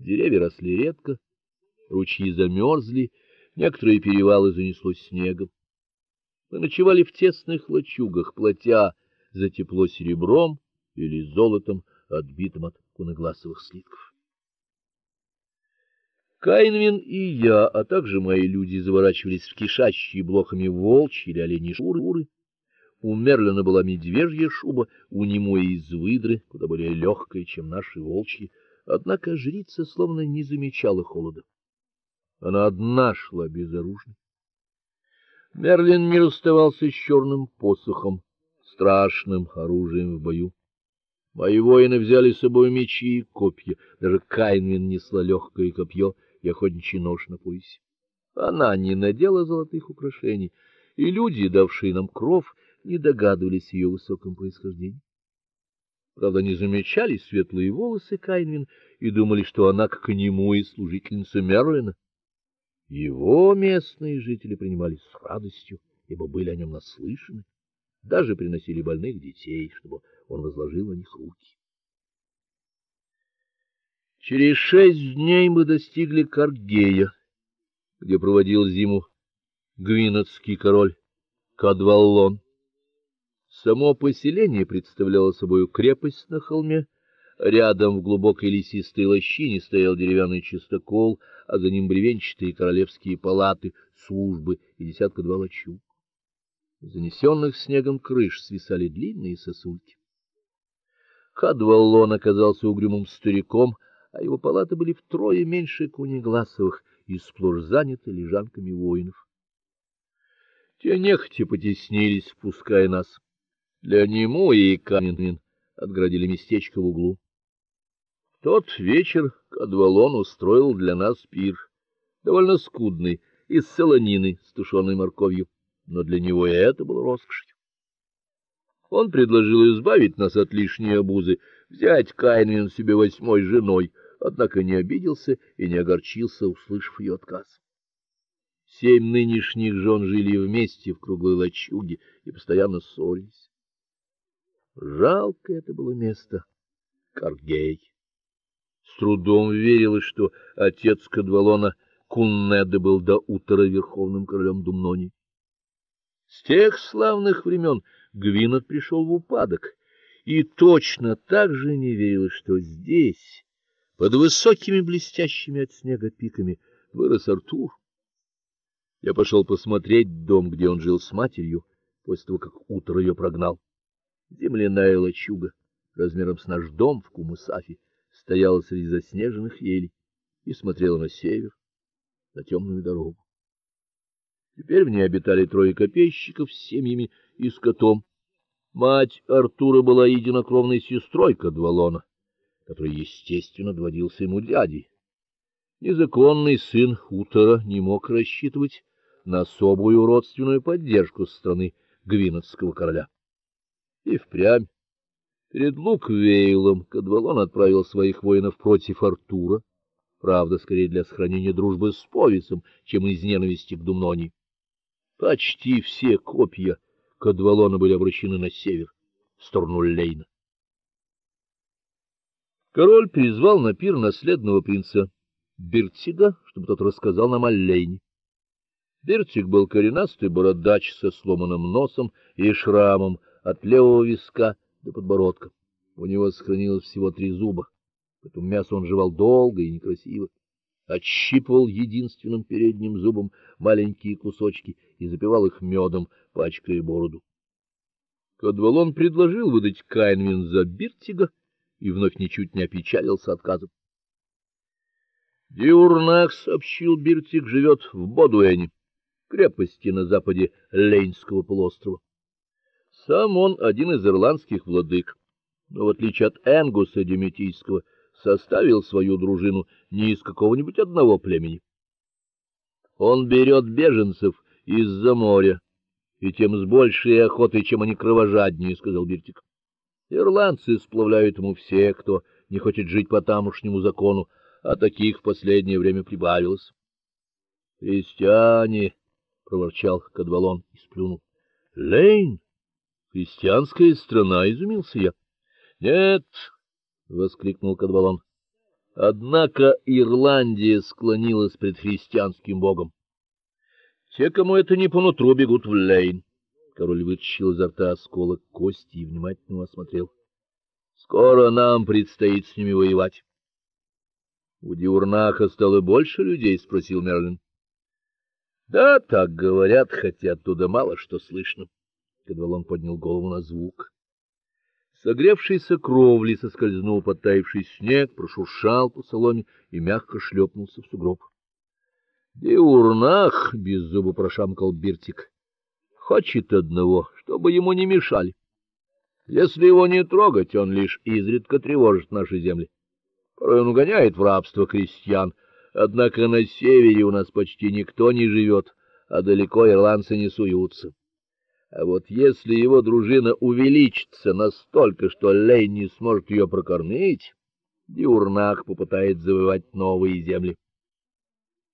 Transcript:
Деревья росли редко, ручьи замерзли, некоторые перевалы занесло снегом. Мы ночевали в тесных лачугах, платя за тепло серебром или золотом, отбитым от куногласовых слитков. Кайнвин и я, а также мои люди заворачивались в кишащие блохами волчьи или оленьи шкуры. У Мерлина была медвежья шуба, у Немои из выдры, куда более легкая, чем наши волчьи, однако жрица словно не замечала холода. Она одна шла безоружной. Мерлин не расставался с черным посохом, страшным оружием в бою. Мои воины взяли с собой мечи и копья, даже Кайнвин несла легкое копье и охотничий нож на поясе. Она не надела золотых украшений, и люди, давшие нам кров, не догадывались ее высоком происхождении. Правда, не замечали светлые волосы Кайнвин и думали, что она как нему и служительница Мерлина. Его местные жители принимали с радостью, ибо были о нем наслышаны, даже приносили больных детей, чтобы он возложил на них руки. Через шесть дней мы достигли Каргея, где проводил зиму гвинотский король Кадваллон. Само поселение представляло собой крепость на холме. Рядом в глубокой лесистой лощине стоял деревянный чистокол, а за ним бревенчатые королевские палаты, службы и десятка-два лачуг. Занесенных снегом крыш свисали длинные сосульки. Кадваллон оказался угрюмым стариком, а его палаты были втрое меньше кунегласовых и сплошь заняты лежанками воинов. Те нехотя потеснились, впуская нас. Нему и Каменвин отградили местечко в углу. В тот вечер Кадвалон устроил для нас пир, довольно скудный, из солонины с тушеной морковью, но для него и это было роскошью. Он предложил избавить нас от лишней обузы, взять Кайнвин себе восьмой женой, однако не обиделся и не огорчился, услышав ее отказ. Семь нынешних жен жили вместе в круглой лачуге и постоянно ссорились. Жалко это было место, Каргей. С трудом верилось, что отец Кадвалона Куннеда был до утра верховным королем Думнони. С тех славных времен Гвинот пришел в упадок, и точно так же не верилось, что здесь, под высокими блестящими от снега пиками, вырос Артур. Я пошел посмотреть дом, где он жил с матерью, после того, как утро ее прогнал. Земляная лачуга, размером с наш дом в Кумусафе, стояла среди заснеженных елей и смотрела на север, на темную дорогу. Теперь в ней обитали трое копейщиков с семьями и скотом. Мать Артура была единокровной сестрой Кадвалона, который, естественно, доводился ему дядей. Незаконный сын Утора не мог рассчитывать на особую родственную поддержку со стороны гвинотского короля. И впрямь перед Луквейлом Кадвалон отправил своих воинов против Артура, правда, скорее для сохранения дружбы с Повисом, чем из ненависти к Думнони. Почти все копья Кадвалона были обращены на север, в сторону Лейна. Король призвал на пир наследного принца Бертига, чтобы тот рассказал нам о Лейне. Бертиг был коренастый бородач со сломанным носом и шрамом от левого виска до подбородка. У него сохранилось всего три зуба, поэтому мясо он жевал долго и некрасиво. Отщипывал единственным передним зубом маленькие кусочки и запивал их медом, пачкая бороду. Кадвалон предложил выдать Кайнвин за Бертига и вновь ничуть не опечалился отказом. Диурнах сообщил Бертиг живет в Бодуэне, крепости на западе Лейнского полуострова. Сам он один из ирландских владык, но в отличие от Энгуса Деметийского, составил свою дружину не из какого-нибудь одного племени. Он берет беженцев из-за моря, и тем с большей охотой, чем они кровожаднее, сказал Биртик. Ирландцы сплавляют ему всех, кто не хочет жить по тамошнему закону, а таких в последнее время прибавилось. Христиане, проворчал Кадвалон и сплюнул. Лейн Христианская страна, изумился я. Нет, воскликнул Кадвалон. Однако Ирландия склонилась пред христианским богом. Те, кому это не по нутру, бегут в Лейн. Король вытащил изо рта осколок кости и внимательно осмотрел. Скоро нам предстоит с ними воевать. У Диурнаха стало больше людей, спросил Мерлин. Да, так говорят, хотя оттуда мало что слышно. Кадвалон поднял голову на звук. Согревшийся кровли соскользнул под таявший снег, прошуршал по соломе и мягко шлепнулся в сугроб. Диурнах без зуба прошамкал Биртик. Хочет одного, чтобы ему не мешали. Если его не трогать, он лишь изредка тревожит наши земли. Порой он угоняет в рабство крестьян, однако на севере у нас почти никто не живет, а далеко ирландцы не суются. А вот если его дружина увеличится настолько, что Лей не сможет ее прокормить, Диурнах попытает завоевать новые земли.